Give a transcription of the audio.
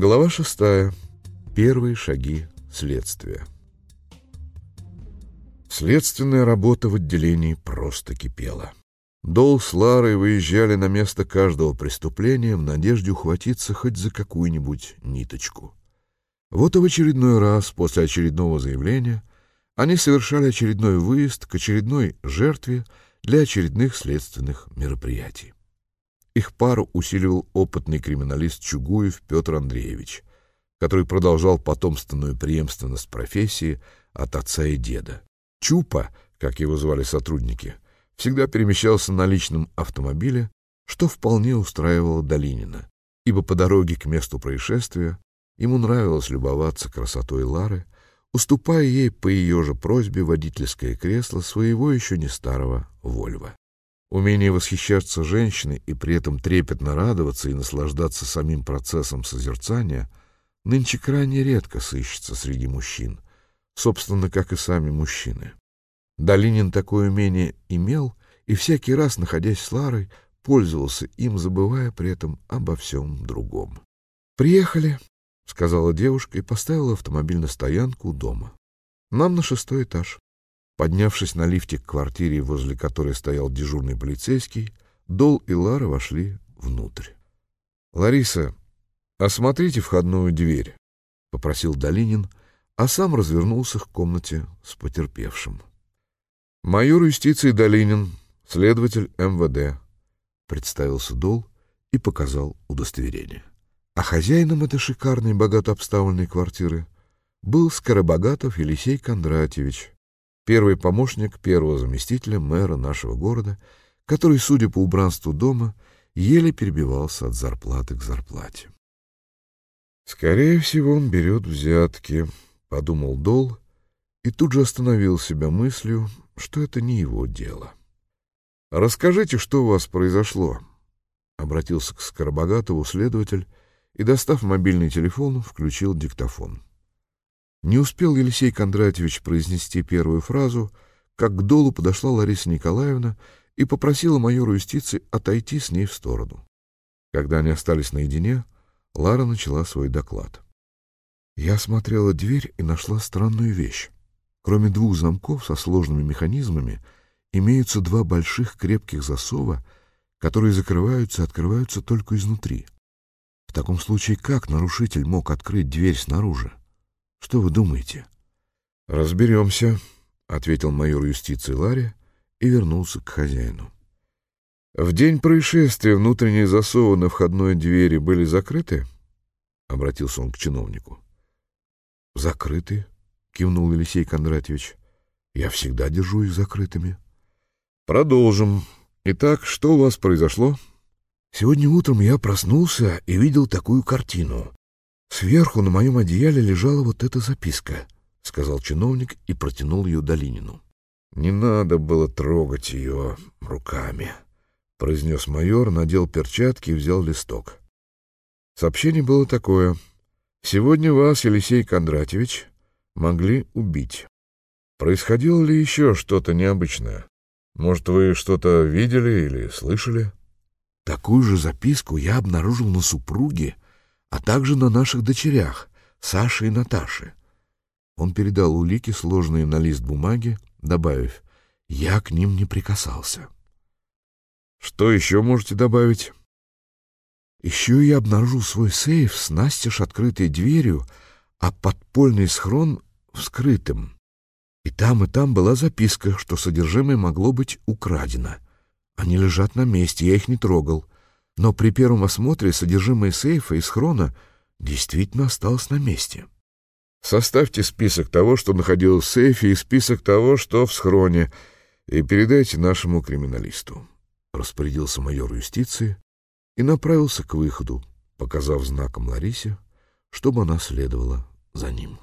Глава шестая. Первые шаги следствия. Следственная работа в отделении просто кипела. Дол с Ларой выезжали на место каждого преступления в надежде ухватиться хоть за какую-нибудь ниточку. Вот и в очередной раз после очередного заявления они совершали очередной выезд к очередной жертве для очередных следственных мероприятий. Их пару усиливал опытный криминалист Чугуев Петр Андреевич, который продолжал потомственную преемственность профессии от отца и деда. Чупа, как его звали сотрудники, всегда перемещался на личном автомобиле, что вполне устраивало Долинина, ибо по дороге к месту происшествия ему нравилось любоваться красотой Лары, уступая ей по ее же просьбе водительское кресло своего еще не старого Вольва. Умение восхищаться женщиной и при этом трепетно радоваться и наслаждаться самим процессом созерцания нынче крайне редко сыщется среди мужчин, собственно, как и сами мужчины. Долинин такое умение имел и всякий раз, находясь с Ларой, пользовался им, забывая при этом обо всем другом. «Приехали», — сказала девушка и поставила автомобиль на стоянку у дома. «Нам на шестой этаж». Поднявшись на лифте к квартире, возле которой стоял дежурный полицейский, Дол и Лара вошли внутрь. «Лариса, осмотрите входную дверь», — попросил Долинин, а сам развернулся к комнате с потерпевшим. «Майор юстиции Долинин, следователь МВД», — представился Дол и показал удостоверение. А хозяином этой шикарной, богато обставленной квартиры был Скоробогатов Елисей Кондратьевич, первый помощник первого заместителя мэра нашего города, который, судя по убранству дома, еле перебивался от зарплаты к зарплате. «Скорее всего, он берет взятки», — подумал Дол, и тут же остановил себя мыслью, что это не его дело. «Расскажите, что у вас произошло?» — обратился к Скоробогатову следователь и, достав мобильный телефон, включил диктофон. Не успел Елисей Кондратьевич произнести первую фразу, как к долу подошла Лариса Николаевна и попросила майору юстиции отойти с ней в сторону. Когда они остались наедине, Лара начала свой доклад. Я осмотрела дверь и нашла странную вещь. Кроме двух замков со сложными механизмами, имеются два больших крепких засова, которые закрываются и открываются только изнутри. В таком случае как нарушитель мог открыть дверь снаружи? Что вы думаете? — Разберемся, — ответил майор юстиции Ларри и вернулся к хозяину. — В день происшествия внутренние засовы на входной двери были закрыты? — обратился он к чиновнику. — Закрыты, — кивнул Елисей Кондратьевич. — Я всегда держу их закрытыми. — Продолжим. Итак, что у вас произошло? — Сегодня утром я проснулся и видел такую картину. Сверху на моем одеяле лежала вот эта записка, — сказал чиновник и протянул ее Долинину. — Не надо было трогать ее руками, — произнес майор, надел перчатки и взял листок. Сообщение было такое. «Сегодня вас, Елисей Кондратьевич, могли убить. Происходило ли еще что-то необычное? Может, вы что-то видели или слышали?» Такую же записку я обнаружил на супруге, а также на наших дочерях, Саше и Наташе. Он передал улики, сложенные на лист бумаги, добавив, «Я к ним не прикасался». «Что еще можете добавить?» «Еще я обнаружил свой сейф с настежь открытой дверью, а подпольный схрон вскрытым. И там, и там была записка, что содержимое могло быть украдено. Они лежат на месте, я их не трогал но при первом осмотре содержимое сейфа и схрона действительно осталось на месте. Составьте список того, что находилось в сейфе, и список того, что в схроне, и передайте нашему криминалисту. Распорядился майор юстиции и направился к выходу, показав знаком Ларисе, чтобы она следовала за ним.